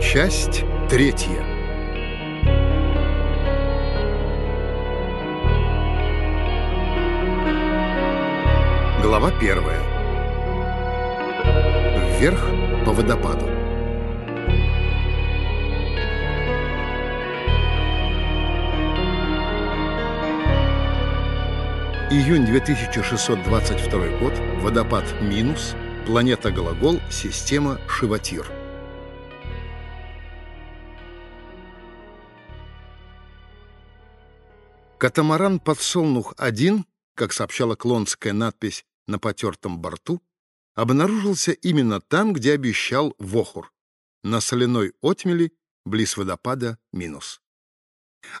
Часть третья. Глава первая. Вверх по водопаду. Июнь 2622 год. Водопад минус. Планета Глагол. Система Шиватир. Катамаран «Подсолнух-1», как сообщала клонская надпись на потертом борту, обнаружился именно там, где обещал Вохур, на соляной отмели близ водопада Минус.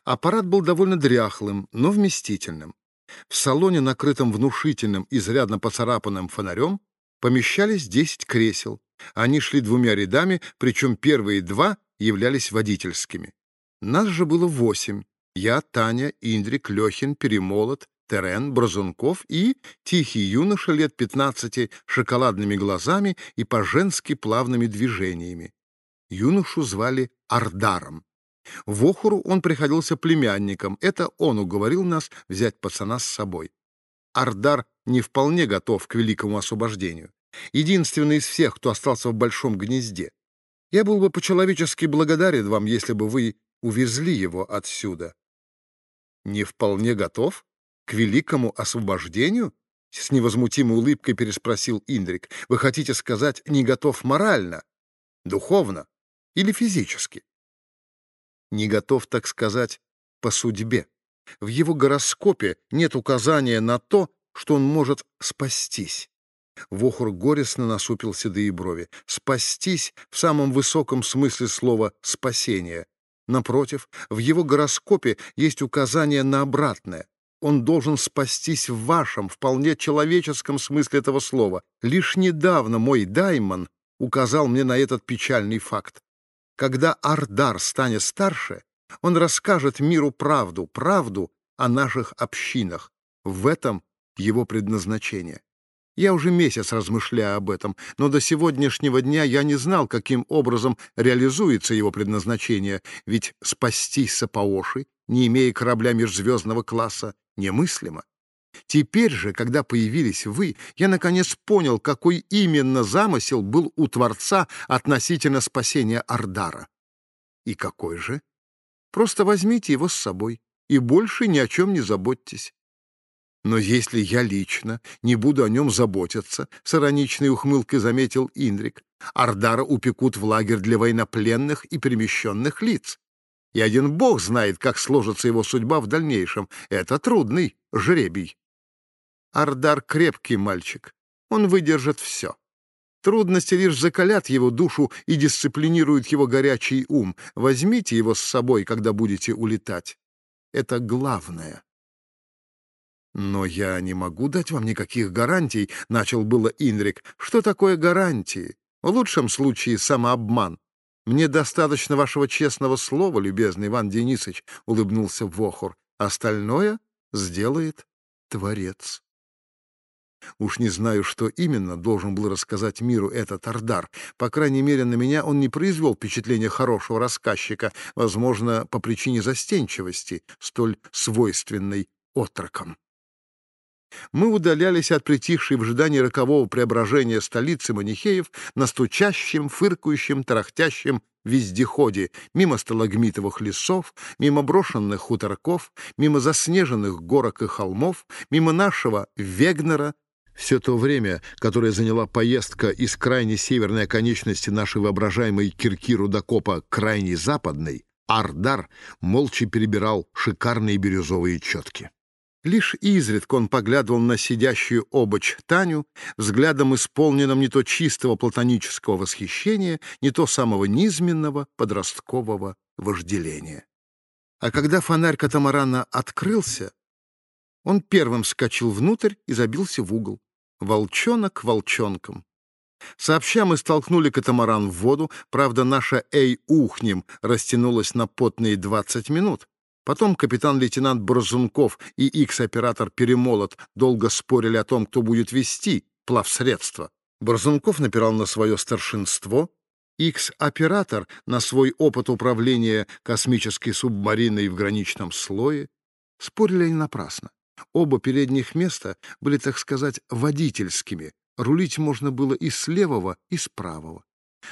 Аппарат был довольно дряхлым, но вместительным. В салоне, накрытом внушительным, изрядно поцарапанным фонарем, помещались 10 кресел. Они шли двумя рядами, причем первые два являлись водительскими. Нас же было восемь. Я, Таня, Индрик, Лехин, Перемолот, Терен, Бразунков и тихий юноша лет пятнадцати шоколадными глазами и по-женски плавными движениями. Юношу звали Ардаром. В Охуру он приходился племянником. Это он уговорил нас взять пацана с собой. Ардар не вполне готов к великому освобождению. Единственный из всех, кто остался в большом гнезде. Я был бы по-человечески благодарен вам, если бы вы увезли его отсюда. Не вполне готов? К великому освобождению? С невозмутимой улыбкой переспросил Индрик. Вы хотите сказать, не готов морально, духовно или физически? Не готов, так сказать, по судьбе. В его гороскопе нет указания на то, что он может спастись. Вохур горестно насупил седые брови. Спастись в самом высоком смысле слова «спасение». Напротив, в его гороскопе есть указание на обратное. Он должен спастись в вашем, вполне человеческом смысле этого слова. Лишь недавно мой даймон указал мне на этот печальный факт. Когда Ардар станет старше, он расскажет миру правду, правду о наших общинах. В этом его предназначение. Я уже месяц размышляю об этом, но до сегодняшнего дня я не знал, каким образом реализуется его предназначение, ведь спастись Сапаоши, не имея корабля межзвездного класса, немыслимо. Теперь же, когда появились вы, я наконец понял, какой именно замысел был у Творца относительно спасения Ардара. И какой же? Просто возьмите его с собой и больше ни о чем не заботьтесь. Но если я лично не буду о нем заботиться, — с ироничной ухмылкой заметил Индрик, — Ардара упекут в лагерь для военнопленных и перемещенных лиц. И один бог знает, как сложится его судьба в дальнейшем. Это трудный жребий. Ардар крепкий мальчик. Он выдержит все. Трудности лишь закалят его душу и дисциплинируют его горячий ум. Возьмите его с собой, когда будете улетать. Это главное. «Но я не могу дать вам никаких гарантий», — начал было Инрик. «Что такое гарантии? В лучшем случае самообман. Мне достаточно вашего честного слова, любезный Иван Денисович», — улыбнулся Вохур. «Остальное сделает Творец». Уж не знаю, что именно должен был рассказать миру этот Ардар. По крайней мере, на меня он не произвел впечатления хорошего рассказчика, возможно, по причине застенчивости, столь свойственной отрокам. Мы удалялись от притихшей в ожидании рокового преображения столицы манихеев на стучащем, фыркающем, тарахтящем вездеходе, мимо сталагмитовых лесов, мимо брошенных хуторков, мимо заснеженных горок и холмов, мимо нашего Вегнера, все то время, которое заняла поездка из крайней северной оконечности нашей воображаемой кирки рудокопа крайней западной, Ардар молча перебирал шикарные бирюзовые четки. Лишь изредка он поглядывал на сидящую обочь Таню, взглядом исполненным не то чистого платонического восхищения, не то самого низменного подросткового вожделения. А когда фонарь катамарана открылся, он первым скочил внутрь и забился в угол. Волчонок волчонком. Сообща мы столкнули катамаран в воду, правда, наша «Эй, ухнем» растянулась на потные двадцать минут. Потом капитан-лейтенант Борзунков и икс-оператор Перемолот долго спорили о том, кто будет вести плавсредство. Борзунков напирал на свое старшинство, X-оператор на свой опыт управления космической субмариной в граничном слое. Спорили они напрасно. Оба передних места были, так сказать, водительскими. Рулить можно было и с левого, и с правого.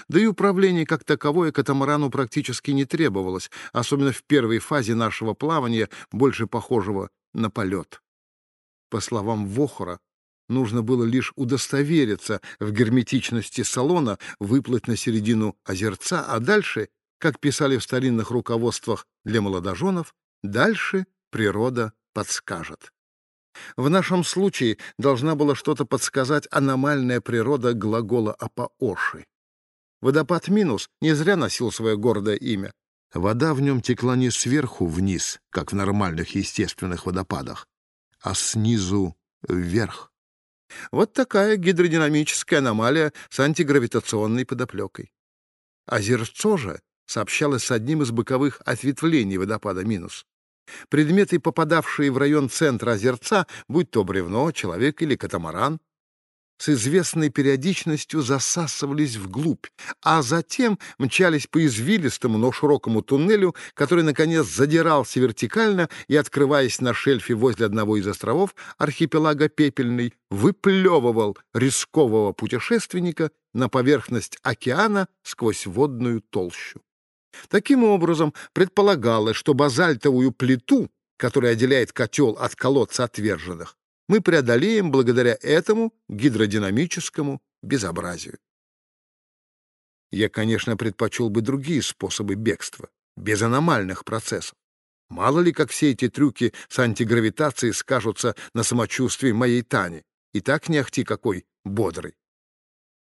Да и управление как таковое катамарану практически не требовалось, особенно в первой фазе нашего плавания, больше похожего на полет. По словам Вохора, нужно было лишь удостовериться в герметичности салона, выплыть на середину озерца, а дальше, как писали в старинных руководствах для молодоженов, дальше природа подскажет. В нашем случае должна была что-то подсказать аномальная природа глагола «апаоши». Водопад «Минус» не зря носил свое гордое имя. Вода в нем текла не сверху вниз, как в нормальных естественных водопадах, а снизу вверх. Вот такая гидродинамическая аномалия с антигравитационной подоплекой. Озерцо же сообщалось с одним из боковых ответвлений водопада «Минус». Предметы, попадавшие в район центра озерца, будь то бревно, человек или катамаран, с известной периодичностью засасывались вглубь, а затем мчались по извилистому, но широкому туннелю, который, наконец, задирался вертикально и, открываясь на шельфе возле одного из островов архипелага Пепельный, выплевывал рискового путешественника на поверхность океана сквозь водную толщу. Таким образом, предполагалось, что базальтовую плиту, которая отделяет котел от колодца отверженных, мы преодолеем благодаря этому гидродинамическому безобразию. Я, конечно, предпочел бы другие способы бегства, без аномальных процессов. Мало ли, как все эти трюки с антигравитацией скажутся на самочувствии моей Тани. И так не ахти какой бодрый.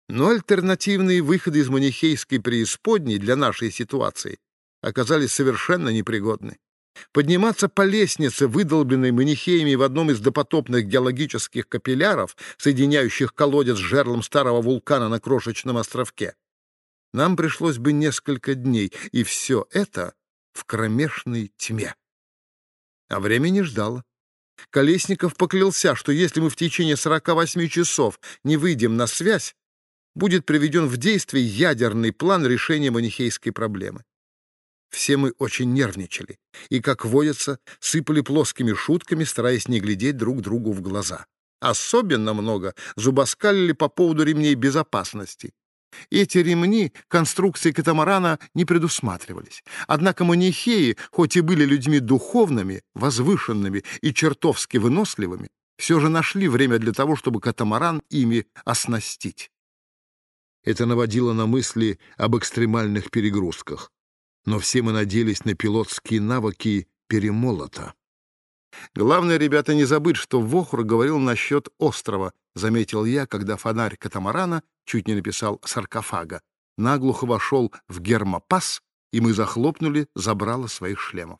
Но альтернативные выходы из манихейской преисподней для нашей ситуации оказались совершенно непригодны. Подниматься по лестнице, выдолбленной манихеями в одном из допотопных геологических капилляров, соединяющих колодец с жерлом старого вулкана на крошечном островке, нам пришлось бы несколько дней, и все это в кромешной тьме. А время не ждало. Колесников поклялся, что если мы в течение 48 часов не выйдем на связь, будет приведен в действие ядерный план решения манихейской проблемы. Все мы очень нервничали и, как водится, сыпали плоскими шутками, стараясь не глядеть друг другу в глаза. Особенно много зубоскалили по поводу ремней безопасности. Эти ремни конструкции катамарана не предусматривались. Однако манихеи, хоть и были людьми духовными, возвышенными и чертовски выносливыми, все же нашли время для того, чтобы катамаран ими оснастить. Это наводило на мысли об экстремальных перегрузках но все мы надеялись на пилотские навыки перемолота. Главное, ребята, не забыть, что Вохур говорил насчет острова, заметил я, когда фонарь катамарана чуть не написал саркофага. Наглухо вошел в гермопас, и мы захлопнули забрало своих шлемов.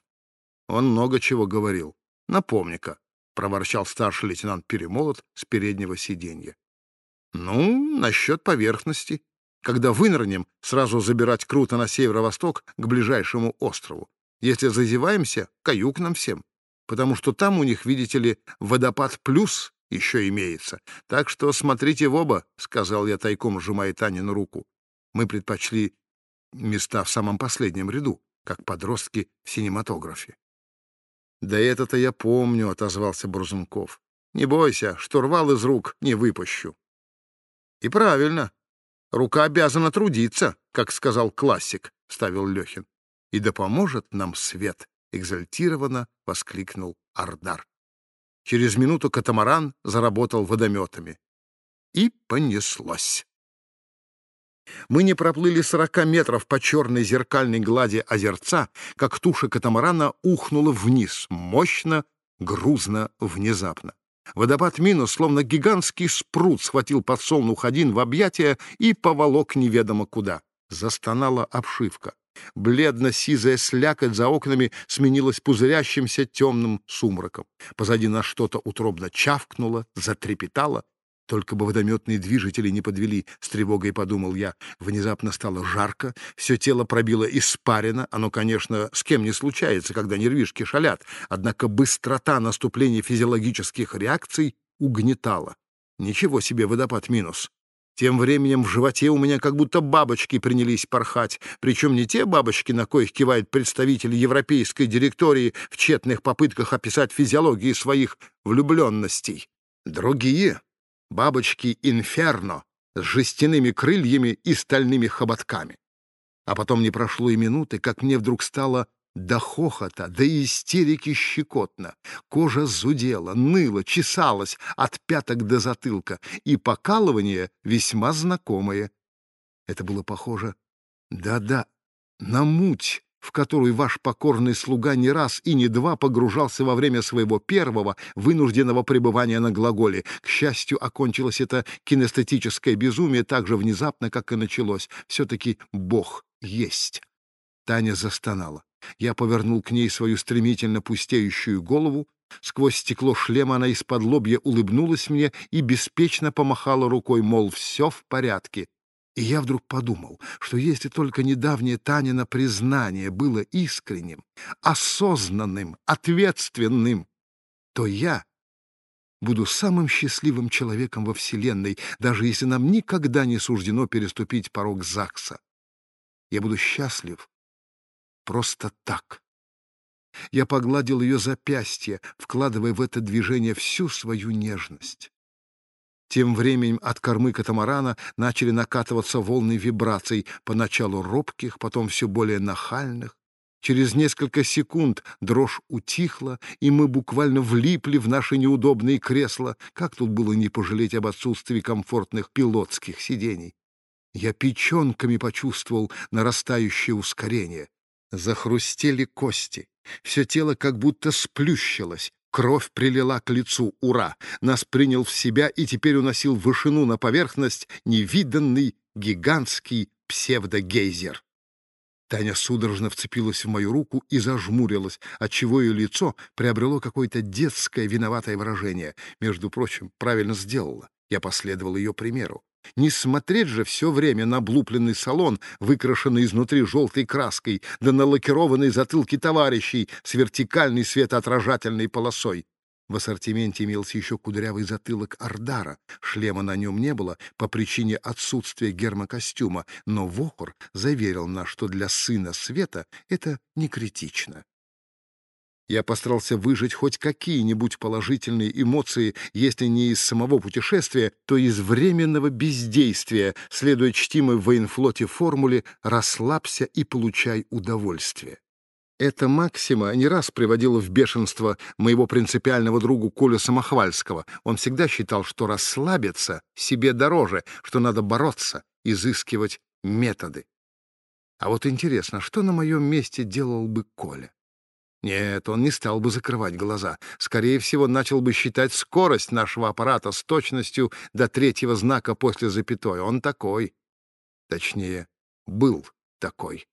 Он много чего говорил. Напомни-ка, — проворчал старший лейтенант Перемолот с переднего сиденья. — Ну, насчет поверхности. Когда вынырнем, сразу забирать круто на северо-восток к ближайшему острову. Если зазеваемся, каюк нам всем. Потому что там у них, видите ли, водопад плюс еще имеется. Так что смотрите в оба, — сказал я тайком, сжимая Танину руку. Мы предпочли места в самом последнем ряду, как подростки в синематографе. «Да это-то я помню», — отозвался Брузунков. «Не бойся, штурвал из рук не выпущу». «И правильно. Рука обязана трудиться, как сказал классик, — ставил Лехин. И да поможет нам свет, — экзальтированно воскликнул Ардар. Через минуту катамаран заработал водометами. И понеслось. Мы не проплыли сорока метров по черной зеркальной глади озерца, как туша катамарана ухнула вниз, мощно, грузно, внезапно. Водопад минус, словно гигантский спрут, схватил подсолнух один в объятия и поволок неведомо куда. Застонала обшивка. Бледно-сизая слякоть за окнами сменилась пузырящимся темным сумраком. Позади нас что-то утробно чавкнуло, затрепетало. Только бы водометные движители не подвели, с тревогой подумал я. Внезапно стало жарко, все тело пробило испарено. Оно, конечно, с кем не случается, когда нервишки шалят. Однако быстрота наступления физиологических реакций угнетала. Ничего себе водопад минус. Тем временем в животе у меня как будто бабочки принялись порхать, причем не те бабочки, на коих кивает представитель европейской директории в тщетных попытках описать физиологии своих влюбленностей. Другие — бабочки инферно с жестяными крыльями и стальными хоботками. А потом не прошло и минуты, как мне вдруг стало до хохота, до истерики щекотно. Кожа зудела, ныла, чесалась от пяток до затылка, и покалывание весьма знакомое. Это было похоже, да-да, на муть, в которую ваш покорный слуга не раз и не два погружался во время своего первого вынужденного пребывания на глаголе. К счастью, окончилось это кинестетическое безумие так же внезапно, как и началось. Все-таки Бог есть. Таня застонала. Я повернул к ней свою стремительно пустеющую голову. Сквозь стекло шлема она из-под лобья улыбнулась мне и беспечно помахала рукой, мол, все в порядке. И я вдруг подумал, что если только недавнее Танина признание было искренним, осознанным, ответственным, то я буду самым счастливым человеком во Вселенной, даже если нам никогда не суждено переступить порог ЗАГСа. Я буду счастлив просто так. Я погладил ее запястье, вкладывая в это движение всю свою нежность. Тем временем от кормы катамарана начали накатываться волны вибраций, поначалу робких, потом все более нахальных. Через несколько секунд дрожь утихла, и мы буквально влипли в наши неудобные кресла. Как тут было не пожалеть об отсутствии комфортных пилотских сидений? Я печенками почувствовал нарастающее ускорение. Захрустели кости. Все тело как будто сплющилось. Кровь прилила к лицу. Ура! Нас принял в себя и теперь уносил в вышину на поверхность невиданный гигантский псевдогейзер. Таня судорожно вцепилась в мою руку и зажмурилась, отчего ее лицо приобрело какое-то детское виноватое выражение. Между прочим, правильно сделала. Я последовал ее примеру. Не смотреть же все время на облупленный салон, выкрашенный изнутри желтой краской, да на лакированные затылки товарищей с вертикальной светоотражательной полосой. В ассортименте имелся еще кудрявый затылок Ардара. Шлема на нем не было по причине отсутствия гермокостюма, но Вохор заверил нас, что для сына Света это не критично. Я постарался выжать хоть какие-нибудь положительные эмоции, если не из самого путешествия, то из временного бездействия, следуя чтимой в военфлоте формуле «расслабься и получай удовольствие». Эта максима не раз приводила в бешенство моего принципиального другу Колю Самохвальского. Он всегда считал, что расслабиться себе дороже, что надо бороться, изыскивать методы. А вот интересно, что на моем месте делал бы Коля? Нет, он не стал бы закрывать глаза. Скорее всего, начал бы считать скорость нашего аппарата с точностью до третьего знака после запятой. Он такой. Точнее, был такой.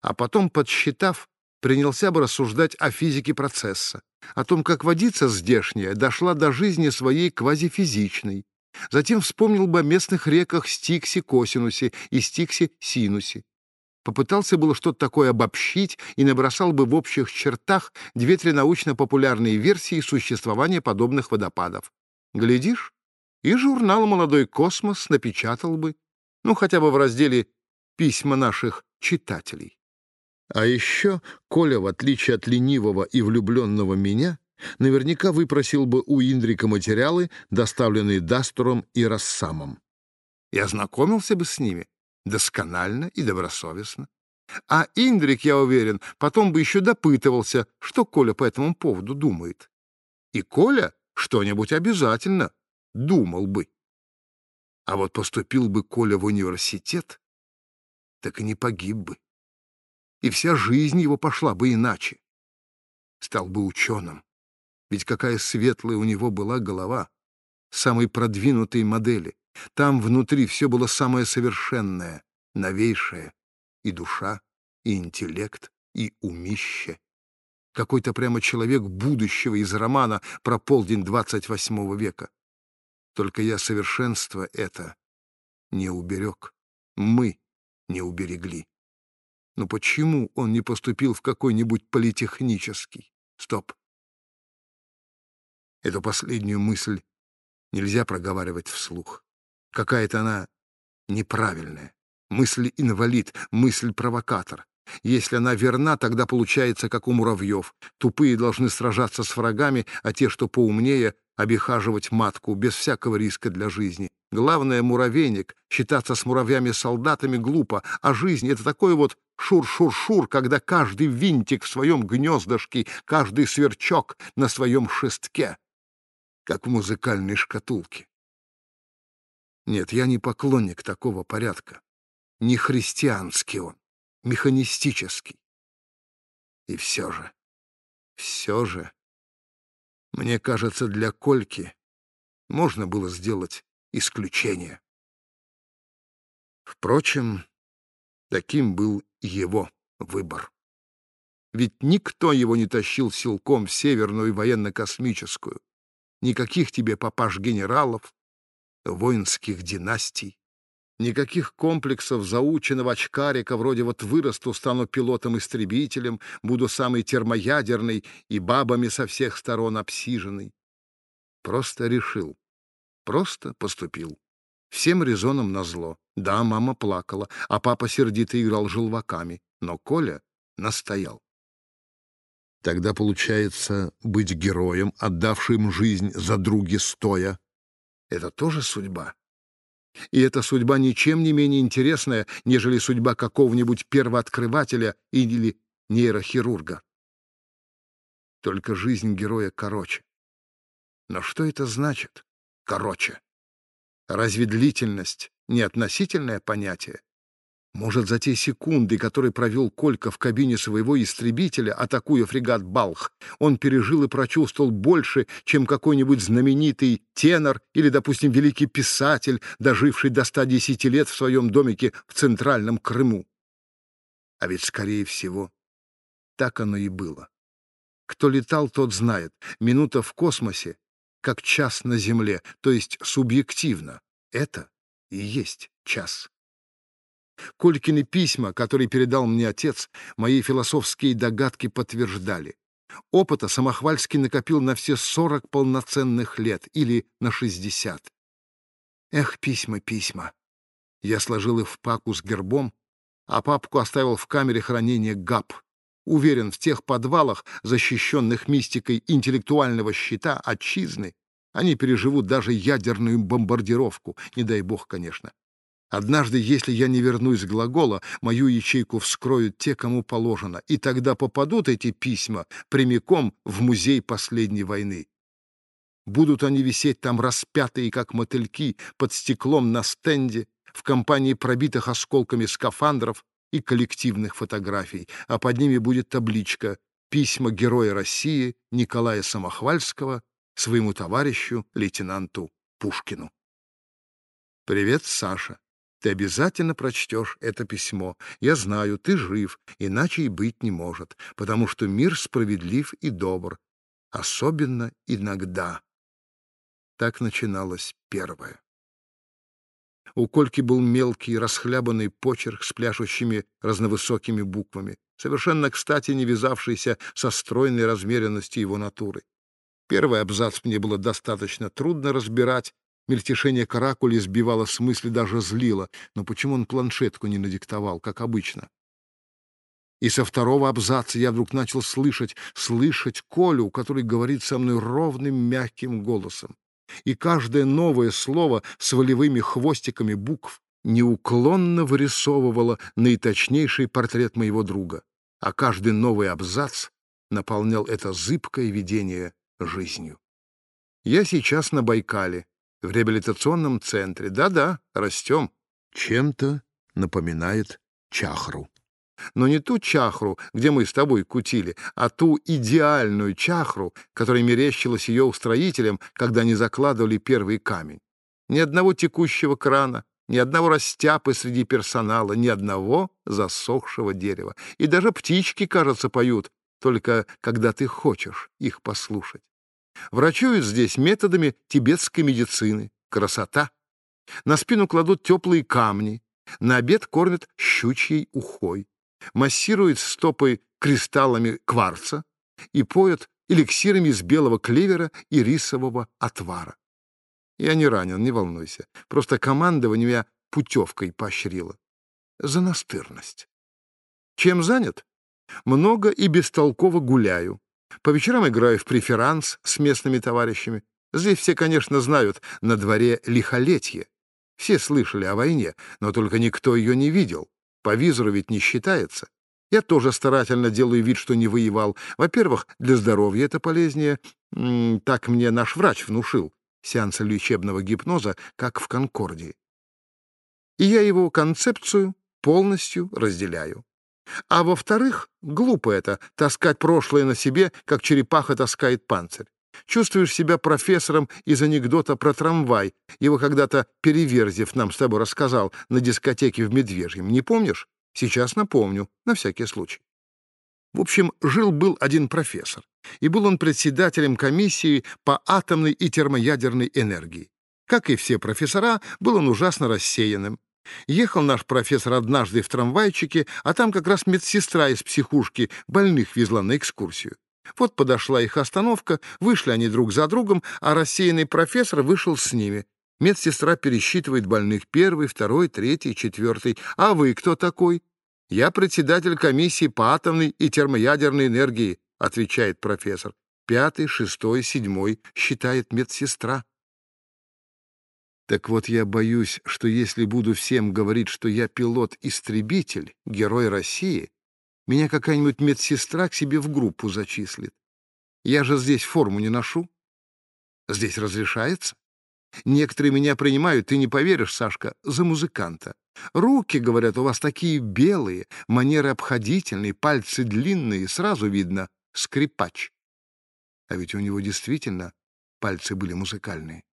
А потом, подсчитав, принялся бы рассуждать о физике процесса, о том, как водица здешняя дошла до жизни своей квазифизичной. Затем вспомнил бы о местных реках Стикси-Косинусе и Стикси-Синусе попытался было что-то такое обобщить и набросал бы в общих чертах две-три научно-популярные версии существования подобных водопадов. Глядишь, и журнал «Молодой космос» напечатал бы, ну, хотя бы в разделе «Письма наших читателей». А еще Коля, в отличие от ленивого и влюбленного меня, наверняка выпросил бы у Индрика материалы, доставленные Дастером и Рассамом. Я знакомился бы с ними, досконально и добросовестно. А Индрик, я уверен, потом бы еще допытывался, что Коля по этому поводу думает. И Коля что-нибудь обязательно думал бы. А вот поступил бы Коля в университет, так и не погиб бы. И вся жизнь его пошла бы иначе. Стал бы ученым. Ведь какая светлая у него была голова, самой продвинутой модели. Там внутри все было самое совершенное, новейшее. И душа, и интеллект, и умище. Какой-то прямо человек будущего из романа про полдень восьмого века. Только я совершенство это не уберег. Мы не уберегли. Но почему он не поступил в какой-нибудь политехнический? Стоп. Эту последнюю мысль нельзя проговаривать вслух. Какая-то она неправильная. Мысль-инвалид, мысль-провокатор. Если она верна, тогда получается, как у муравьев. Тупые должны сражаться с врагами, а те, что поумнее, обихаживать матку без всякого риска для жизни. Главное, муравейник. Считаться с муравьями-солдатами глупо, а жизнь — это такой вот шур-шур-шур, когда каждый винтик в своем гнездышке, каждый сверчок на своем шестке, как в музыкальной шкатулке. Нет, я не поклонник такого порядка. Не христианский он, механистический. И все же, все же, мне кажется, для Кольки можно было сделать исключение. Впрочем, таким был его выбор. Ведь никто его не тащил силком в Северную военно-космическую. Никаких тебе папаш-генералов, воинских династий. Никаких комплексов заученного очкарика, вроде вот вырасту, стану пилотом-истребителем, буду самый термоядерный и бабами со всех сторон обсиженный. Просто решил. Просто поступил. Всем резоном назло. Да, мама плакала, а папа сердито играл желваками, но Коля настоял. Тогда получается быть героем, отдавшим жизнь за други стоя. Это тоже судьба. И эта судьба ничем не менее интересная, нежели судьба какого-нибудь первооткрывателя или нейрохирурга. Только жизнь героя короче. Но что это значит? Короче. Разве длительность — не относительное понятие? Может, за те секунды, которые провел Колька в кабине своего истребителя, атакуя фрегат «Балх», он пережил и прочувствовал больше, чем какой-нибудь знаменитый тенор или, допустим, великий писатель, доживший до 110 лет в своем домике в Центральном Крыму. А ведь, скорее всего, так оно и было. Кто летал, тот знает. Минута в космосе, как час на Земле, то есть субъективно. Это и есть час. Колькины письма, которые передал мне отец, мои философские догадки подтверждали. Опыта Самохвальский накопил на все сорок полноценных лет или на шестьдесят. Эх, письма, письма. Я сложил их в паку с гербом, а папку оставил в камере хранения ГАП. Уверен, в тех подвалах, защищенных мистикой интеллектуального щита отчизны, они переживут даже ядерную бомбардировку, не дай бог, конечно. Однажды, если я не вернусь глагола, мою ячейку вскроют те, кому положено, и тогда попадут эти письма прямиком в музей последней войны. Будут они висеть там распятые, как мотыльки, под стеклом на стенде, в компании пробитых осколками скафандров и коллективных фотографий, а под ними будет табличка «Письма Героя России Николая Самохвальского своему товарищу, лейтенанту Пушкину». «Привет, Саша. Ты обязательно прочтешь это письмо. Я знаю, ты жив, иначе и быть не может, потому что мир справедлив и добр, особенно иногда. Так начиналось первое. У Кольки был мелкий, расхлябанный почерк с пляшущими разновысокими буквами, совершенно, кстати, не вязавшийся со стройной размеренностью его натуры. Первый абзац мне было достаточно трудно разбирать, Мельтешение каракули сбивало с мысли, даже злило. Но почему он планшетку не надиктовал, как обычно? И со второго абзаца я вдруг начал слышать, слышать Колю, который говорит со мной ровным, мягким голосом. И каждое новое слово с волевыми хвостиками букв неуклонно вырисовывало наиточнейший портрет моего друга, а каждый новый абзац наполнял это зыбкое видение жизнью. Я сейчас на Байкале, в реабилитационном центре. Да-да, растем. Чем-то напоминает чахру. Но не ту чахру, где мы с тобой кутили, а ту идеальную чахру, которая мерещилась ее устроителям, когда они закладывали первый камень. Ни одного текущего крана, ни одного растяпы среди персонала, ни одного засохшего дерева. И даже птички, кажется, поют, только когда ты хочешь их послушать. Врачуют здесь методами тибетской медицины. Красота. На спину кладут теплые камни. На обед кормят щучьей ухой. Массируют стопы кристаллами кварца и поют эликсирами из белого клевера и рисового отвара. Я не ранен, не волнуйся. Просто командование меня путевкой поощрило. За настырность. Чем занят? Много и бестолково гуляю. По вечерам играю в преферанс с местными товарищами. Здесь все, конечно, знают, на дворе лихолетье. Все слышали о войне, но только никто ее не видел. По визору ведь не считается. Я тоже старательно делаю вид, что не воевал. Во-первых, для здоровья это полезнее. Так мне наш врач внушил. Сеансы лечебного гипноза, как в Конкордии. И я его концепцию полностью разделяю. А во-вторых, глупо это — таскать прошлое на себе, как черепаха таскает панцирь. Чувствуешь себя профессором из анекдота про трамвай. Его когда-то Переверзев нам с тобой рассказал на дискотеке в Медвежьем. Не помнишь? Сейчас напомню, на всякий случай. В общем, жил-был один профессор, и был он председателем комиссии по атомной и термоядерной энергии. Как и все профессора, был он ужасно рассеянным. Ехал наш профессор однажды в трамвайчике, а там как раз медсестра из психушки больных везла на экскурсию. Вот подошла их остановка, вышли они друг за другом, а рассеянный профессор вышел с ними. Медсестра пересчитывает больных первый, второй, третий, четвертый. «А вы кто такой?» «Я председатель комиссии по атомной и термоядерной энергии», — отвечает профессор. «Пятый, шестой, седьмой», — считает медсестра. Так вот, я боюсь, что если буду всем говорить, что я пилот-истребитель, герой России, меня какая-нибудь медсестра к себе в группу зачислит. Я же здесь форму не ношу. Здесь разрешается. Некоторые меня принимают, ты не поверишь, Сашка, за музыканта. Руки, говорят, у вас такие белые, манеры обходительные, пальцы длинные, сразу видно — скрипач. А ведь у него действительно пальцы были музыкальные.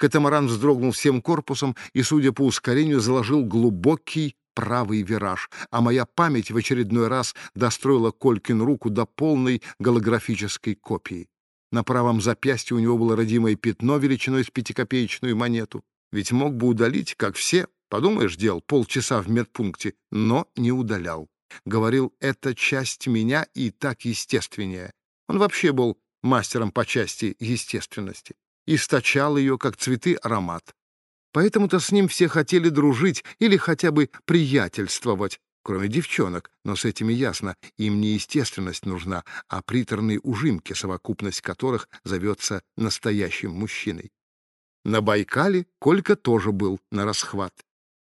Катамаран вздрогнул всем корпусом и, судя по ускорению, заложил глубокий правый вираж, а моя память в очередной раз достроила Колькин руку до полной голографической копии. На правом запястье у него было родимое пятно величиной с пятикопеечную монету. Ведь мог бы удалить, как все, подумаешь, дел полчаса в медпункте, но не удалял. Говорил, это часть меня и так естественнее. Он вообще был мастером по части естественности источал ее, как цветы, аромат. Поэтому-то с ним все хотели дружить или хотя бы приятельствовать, кроме девчонок, но с этими ясно, им не естественность нужна, а приторные ужимки, совокупность которых зовется настоящим мужчиной. На Байкале Колька тоже был на расхват.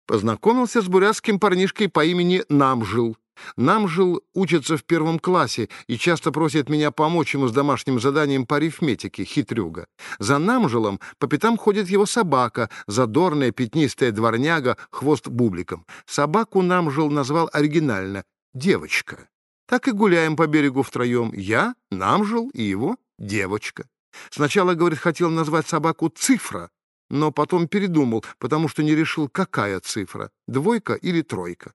Познакомился с бурятским парнишкой по имени Намжил, нам жил учится в первом классе и часто просит меня помочь ему с домашним заданием по арифметике, хитрюга. За Намжилом по пятам ходит его собака, задорная пятнистая дворняга, хвост бубликом. Собаку Намжил назвал оригинально «девочка». Так и гуляем по берегу втроем. Я, Намжил и его девочка. Сначала, говорит, хотел назвать собаку «цифра», но потом передумал, потому что не решил, какая цифра — двойка или тройка.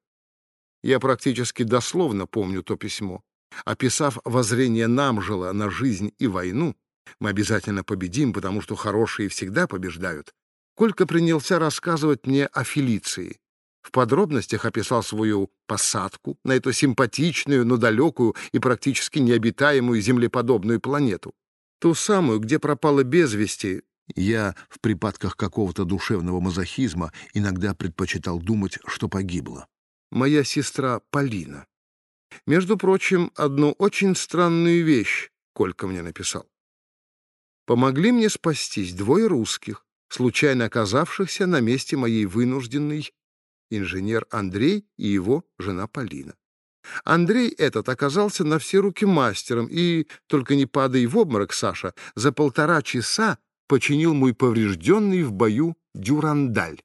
Я практически дословно помню то письмо. Описав воззрение Намжела на жизнь и войну, мы обязательно победим, потому что хорошие всегда побеждают, Колька принялся рассказывать мне о Фелиции. В подробностях описал свою посадку на эту симпатичную, но далекую и практически необитаемую землеподобную планету. Ту самую, где пропала без вести. Я в припадках какого-то душевного мазохизма иногда предпочитал думать, что погибла моя сестра Полина. Между прочим, одну очень странную вещь Колька мне написал. Помогли мне спастись двое русских, случайно оказавшихся на месте моей вынужденной инженер Андрей и его жена Полина. Андрей этот оказался на все руки мастером и, только не падай в обморок, Саша, за полтора часа починил мой поврежденный в бою дюрандаль.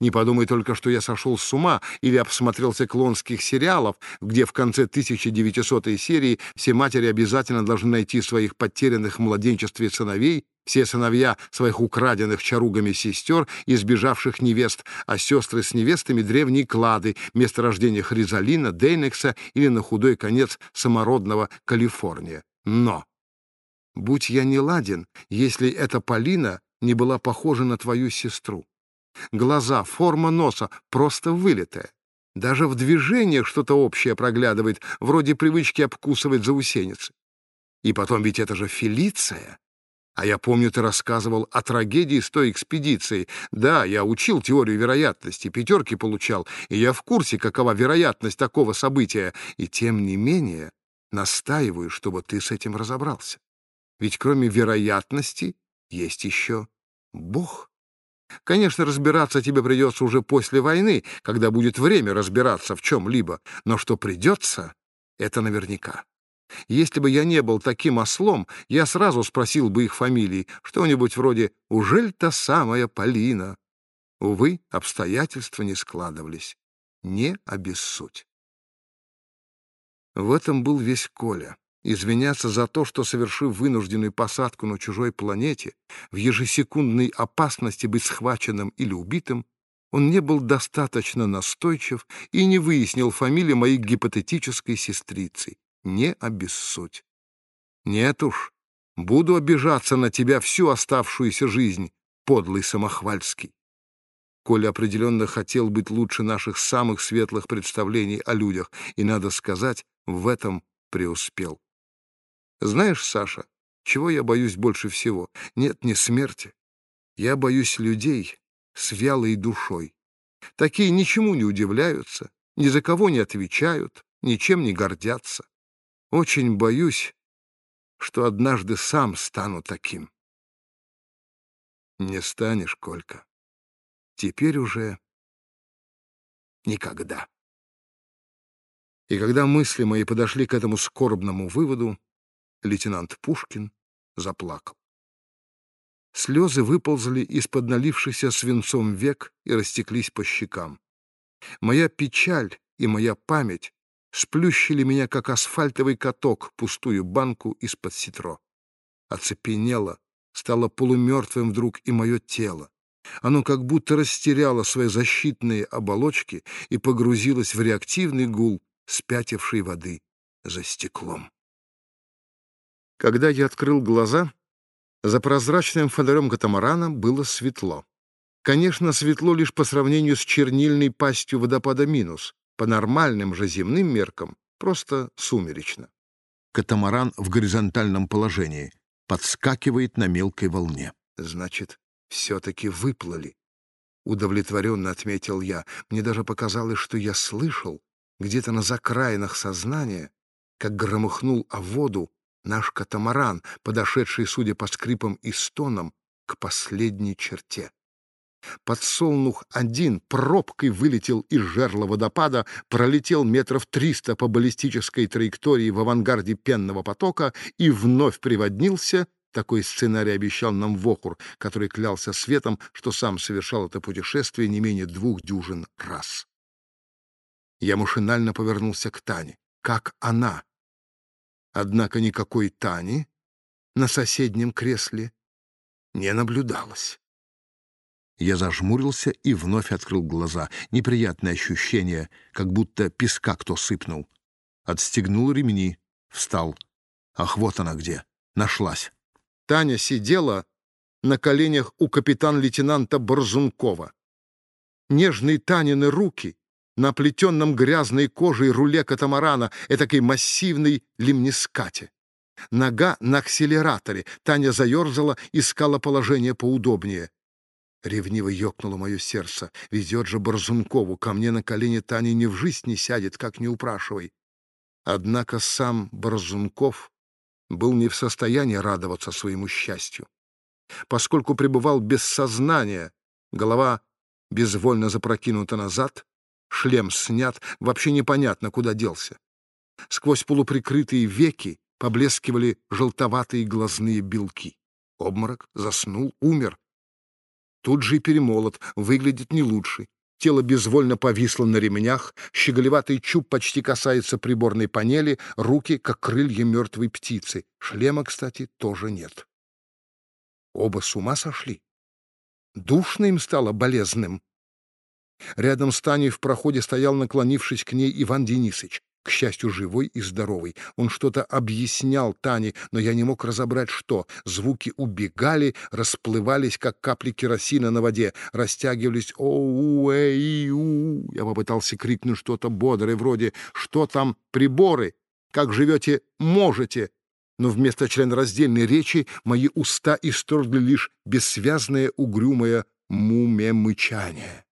Не подумай только, что я сошел с ума или обсмотрелся клонских сериалов, где в конце 1900 серии все матери обязательно должны найти своих потерянных в младенчестве сыновей, все сыновья своих украденных чаругами сестер и сбежавших невест, а сестры с невестами — древние клады, месторождения Хризалина, Дейнекса или, на худой конец, самородного Калифорния. Но! Будь я не ладен, если эта Полина не была похожа на твою сестру. Глаза, форма носа просто вылитая. Даже в движениях что-то общее проглядывает, вроде привычки обкусывать заусеницы. И потом ведь это же Фелиция. А я помню, ты рассказывал о трагедии с той экспедицией. Да, я учил теорию вероятности, пятерки получал, и я в курсе, какова вероятность такого события. И тем не менее настаиваю, чтобы ты с этим разобрался. Ведь кроме вероятности есть еще Бог. Конечно, разбираться тебе придется уже после войны, когда будет время разбираться в чем-либо, но что придется, это наверняка. Если бы я не был таким ослом, я сразу спросил бы их фамилии, что-нибудь вроде «Ужель та самая Полина?» Увы, обстоятельства не складывались. Не обессудь. В этом был весь Коля. Извиняться за то, что, совершив вынужденную посадку на чужой планете, в ежесекундной опасности быть схваченным или убитым, он не был достаточно настойчив и не выяснил фамилию моей гипотетической сестрицы не обессудь. Нет уж, буду обижаться на тебя всю оставшуюся жизнь, подлый Самохвальский. Коля определенно хотел быть лучше наших самых светлых представлений о людях, и, надо сказать, в этом преуспел. Знаешь, Саша, чего я боюсь больше всего? Нет, не смерти. Я боюсь людей с вялой душой. Такие ничему не удивляются, ни за кого не отвечают, ничем не гордятся. Очень боюсь, что однажды сам стану таким. Не станешь, Колька. Теперь уже никогда. И когда мысли мои подошли к этому скорбному выводу, лейтенант Пушкин заплакал. Слезы выползли из-под налившихся свинцом век и растеклись по щекам. Моя печаль и моя память сплющили меня, как асфальтовый каток, пустую банку из-под ситро. Оцепенело, стало полумертвым вдруг и мое тело. Оно как будто растеряло свои защитные оболочки и погрузилось в реактивный гул спятившей воды за стеклом. Когда я открыл глаза, за прозрачным фонарем катамарана было светло. Конечно, светло лишь по сравнению с чернильной пастью водопада минус, по нормальным же земным меркам просто сумеречно. Катамаран в горизонтальном положении подскакивает на мелкой волне. Значит, все-таки выплыли. Удовлетворенно отметил я. Мне даже показалось, что я слышал где-то на закраинах сознания, как громыхнул о воду наш катамаран, подошедший, судя по скрипам и стонам, к последней черте. Подсолнух один пробкой вылетел из жерла водопада, пролетел метров триста по баллистической траектории в авангарде пенного потока и вновь приводнился. Такой сценарий обещал нам Вохур, который клялся светом, что сам совершал это путешествие не менее двух дюжин раз. Я машинально повернулся к Тане. Как она? Однако никакой Тани на соседнем кресле не наблюдалось. Я зажмурился и вновь открыл глаза. Неприятное ощущение, как будто песка кто сыпнул. Отстегнул ремни, встал. Ах, вот она где. Нашлась. Таня сидела на коленях у капитан-лейтенанта Борзункова. Нежные Танины руки на плетенном грязной кожей руле катамарана, этакой массивной лимнискате. Нога на акселераторе. Таня заерзала, искала положение поудобнее. Ревниво ёкнуло мое сердце. Везет же Борзункову. Ко мне на колени Таня ни в жизнь не сядет, как не упрашивай. Однако сам Борзунков был не в состоянии радоваться своему счастью. Поскольку пребывал без сознания, голова безвольно запрокинута назад, шлем снят, вообще непонятно, куда делся. Сквозь полуприкрытые веки поблескивали желтоватые глазные белки. Обморок, заснул, умер, Тут же и перемолот, выглядит не лучше. Тело безвольно повисло на ремнях, щеголеватый чуб почти касается приборной панели, руки, как крылья мертвой птицы. Шлема, кстати, тоже нет. Оба с ума сошли. Душно им стало болезным. Рядом с Таней в проходе стоял, наклонившись к ней, Иван Денисович к счастью, живой и здоровый. Он что-то объяснял Тане, но я не мог разобрать, что. Звуки убегали, расплывались, как капли керосина на воде, растягивались «Оу-эй-у». Я попытался крикнуть что-то бодрое, вроде «Что там приборы? Как живете? Можете?» но вместо членораздельной речи мои уста исторгли лишь бессвязное угрюмое мумемычание.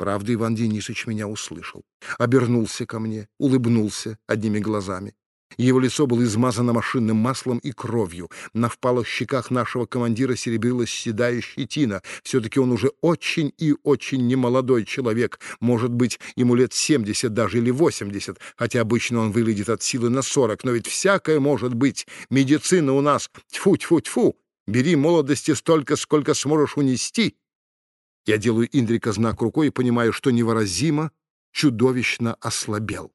Правда, Иван Денисович меня услышал. Обернулся ко мне, улыбнулся одними глазами. Его лицо было измазано машинным маслом и кровью. На впалых щеках нашего командира серебрилась седая щетина. Все-таки он уже очень и очень немолодой человек. Может быть, ему лет 70 даже или 80, хотя обычно он выглядит от силы на 40. Но ведь всякое может быть. Медицина у нас тьфу-тьфу-тьфу. Бери молодости столько, сколько сможешь унести. Я делаю Индрика знак рукой и понимаю, что невыразимо, чудовищно ослабел.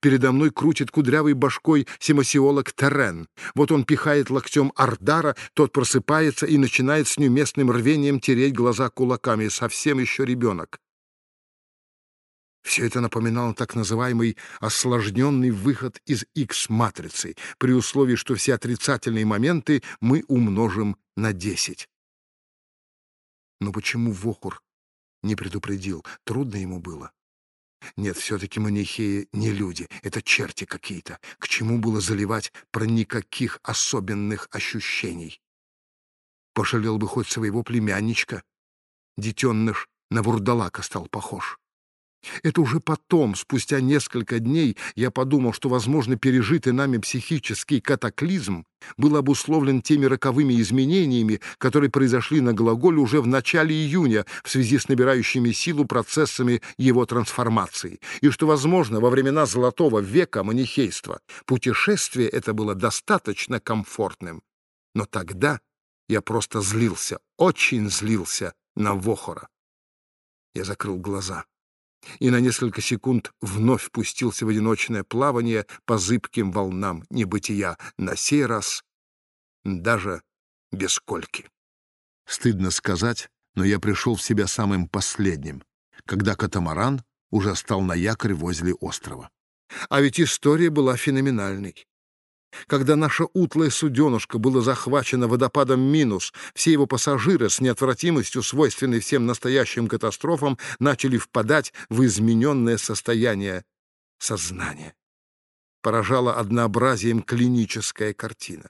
Передо мной крутит кудрявой башкой семасиолог Терен. Вот он пихает локтем Ардара, тот просыпается и начинает с неуместным рвением тереть глаза кулаками. Совсем еще ребенок. Все это напоминало так называемый осложненный выход из X-матрицы, при условии, что все отрицательные моменты мы умножим на 10. Но почему Вохур не предупредил? Трудно ему было. Нет, все-таки манихеи не люди, это черти какие-то. К чему было заливать про никаких особенных ощущений? Пожалел бы хоть своего племянничка. Детеныш на вурдалака стал похож. Это уже потом, спустя несколько дней, я подумал, что, возможно, пережитый нами психический катаклизм был обусловлен теми роковыми изменениями, которые произошли на глаголе уже в начале июня в связи с набирающими силу процессами его трансформации, и что, возможно, во времена Золотого века манихейства путешествие это было достаточно комфортным. Но тогда я просто злился, очень злился на Вохора. Я закрыл глаза и на несколько секунд вновь пустился в одиночное плавание по зыбким волнам небытия, на сей раз даже без кольки. Стыдно сказать, но я пришел в себя самым последним, когда катамаран уже стал на якорь возле острова. А ведь история была феноменальной. Когда наша утлая суденушка было захвачено водопадом минус, все его пассажиры с неотвратимостью, свойственной всем настоящим катастрофам, начали впадать в измененное состояние сознания. Поражала однообразием клиническая картина.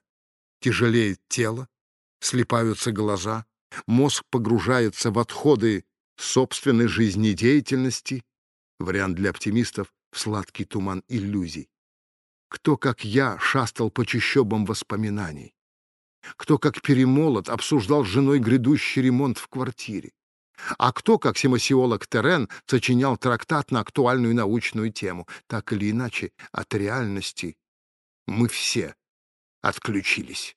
Тяжелеет тело, слепаются глаза, мозг погружается в отходы собственной жизнедеятельности, вариант для оптимистов — в сладкий туман иллюзий. Кто, как я, шастал по чащобам воспоминаний? Кто, как перемолот, обсуждал с женой грядущий ремонт в квартире? А кто, как семасиолог Терен, сочинял трактат на актуальную научную тему? Так или иначе, от реальности мы все отключились.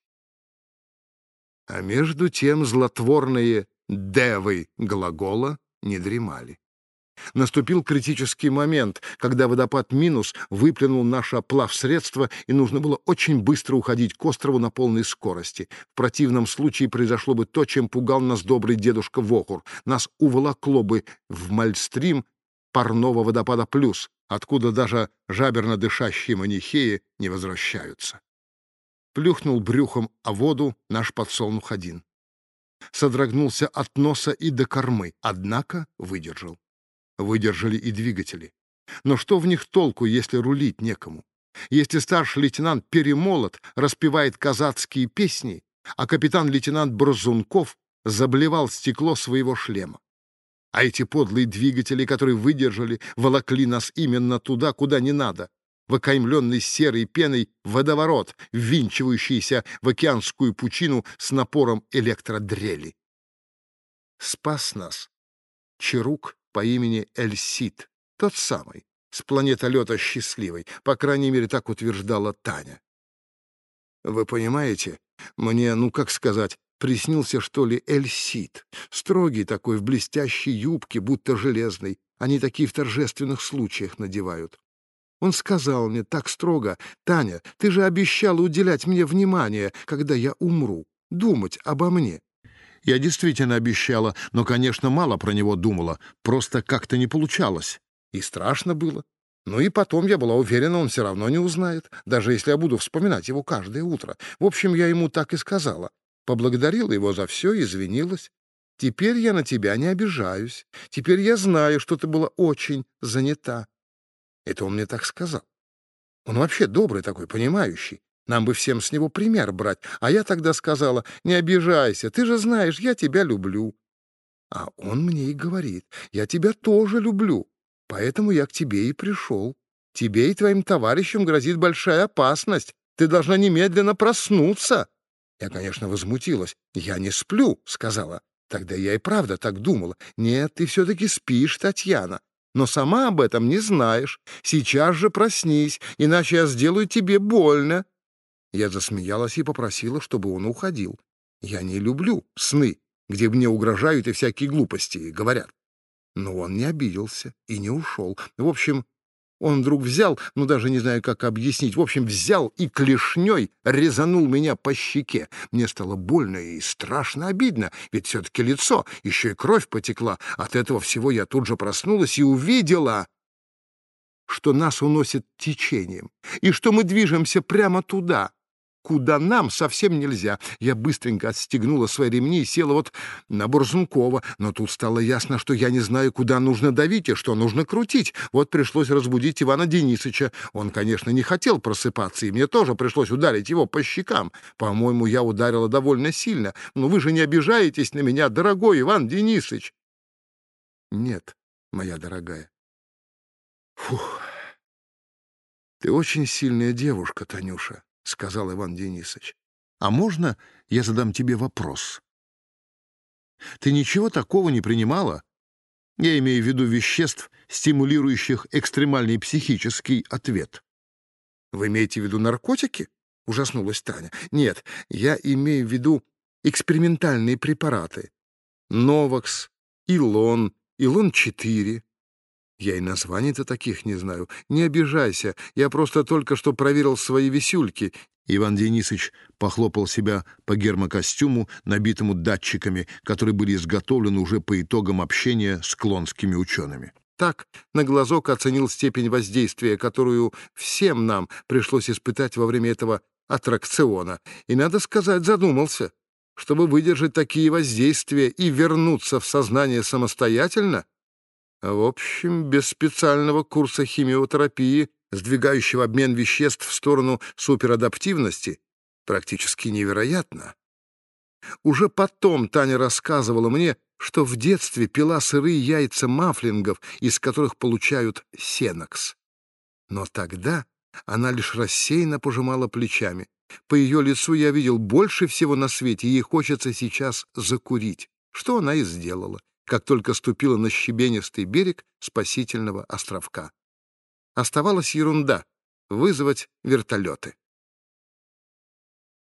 А между тем злотворные «девы» глагола не дремали. Наступил критический момент, когда водопад минус выплюнул наше плавсредство, и нужно было очень быстро уходить к острову на полной скорости. В противном случае произошло бы то, чем пугал нас добрый дедушка Вохур. Нас уволокло бы в мальстрим парного водопада плюс, откуда даже жаберно дышащие манихеи не возвращаются. Плюхнул брюхом о воду наш подсолнух один. Содрогнулся от носа и до кормы, однако выдержал выдержали и двигатели. Но что в них толку, если рулить некому? Если старший лейтенант Перемолот распевает казацкие песни, а капитан-лейтенант Брозунков заблевал стекло своего шлема. А эти подлые двигатели, которые выдержали, волокли нас именно туда, куда не надо, в окаймленный серой пеной водоворот, ввинчивающийся в океанскую пучину с напором электродрели. Спас нас Чарук по имени Эльсид, тот самый, с планетолета счастливой, по крайней мере, так утверждала Таня. Вы понимаете, мне, ну как сказать, приснился, что ли, Эльсид, строгий такой, в блестящей юбке, будто железной, они такие в торжественных случаях надевают. Он сказал мне так строго, «Таня, ты же обещала уделять мне внимание, когда я умру, думать обо мне. Я действительно обещала, но, конечно, мало про него думала. Просто как-то не получалось. И страшно было. Ну и потом я была уверена, он все равно не узнает, даже если я буду вспоминать его каждое утро. В общем, я ему так и сказала. Поблагодарила его за все и извинилась. Теперь я на тебя не обижаюсь. Теперь я знаю, что ты была очень занята. Это он мне так сказал. Он вообще добрый такой, понимающий. Нам бы всем с него пример брать. А я тогда сказала, не обижайся, ты же знаешь, я тебя люблю. А он мне и говорит, я тебя тоже люблю, поэтому я к тебе и пришел. Тебе и твоим товарищам грозит большая опасность. Ты должна немедленно проснуться. Я, конечно, возмутилась. «Я не сплю», — сказала. Тогда я и правда так думала. «Нет, ты все-таки спишь, Татьяна. Но сама об этом не знаешь. Сейчас же проснись, иначе я сделаю тебе больно». Я засмеялась и попросила, чтобы он уходил. Я не люблю сны, где мне угрожают и всякие глупости говорят. Но он не обиделся и не ушел. В общем, он вдруг взял, ну даже не знаю, как объяснить, в общем, взял и клешней резанул меня по щеке. Мне стало больно и страшно обидно, ведь все-таки лицо, еще и кровь потекла. От этого всего я тут же проснулась и увидела, что нас уносит течением, и что мы движемся прямо туда куда нам совсем нельзя. Я быстренько отстегнула свои ремни и села вот на Борзункова, но тут стало ясно, что я не знаю, куда нужно давить и что нужно крутить. Вот пришлось разбудить Ивана Денисовича. Он, конечно, не хотел просыпаться, и мне тоже пришлось ударить его по щекам. По-моему, я ударила довольно сильно. Но вы же не обижаетесь на меня, дорогой Иван Денисович. Нет, моя дорогая. Фух. Ты очень сильная девушка, Танюша. — сказал Иван Денисович. — А можно я задам тебе вопрос? Ты ничего такого не принимала? Я имею в виду веществ, стимулирующих экстремальный психический ответ. — Вы имеете в виду наркотики? — ужаснулась Таня. — Нет, я имею в виду экспериментальные препараты. Новакс, Илон, Илон-4. Я и названий-то таких не знаю. Не обижайся, я просто только что проверил свои висюльки. Иван Денисович похлопал себя по гермокостюму, набитому датчиками, которые были изготовлены уже по итогам общения с клонскими учеными. Так на глазок оценил степень воздействия, которую всем нам пришлось испытать во время этого аттракциона. И, надо сказать, задумался. Чтобы выдержать такие воздействия и вернуться в сознание самостоятельно, в общем, без специального курса химиотерапии, сдвигающего обмен веществ в сторону суперадаптивности, практически невероятно. Уже потом Таня рассказывала мне, что в детстве пила сырые яйца мафлингов, из которых получают сенокс. Но тогда она лишь рассеянно пожимала плечами. По ее лицу я видел больше всего на свете, ей хочется сейчас закурить, что она и сделала как только ступила на щебенистый берег спасительного островка. Оставалась ерунда — вызвать вертолеты.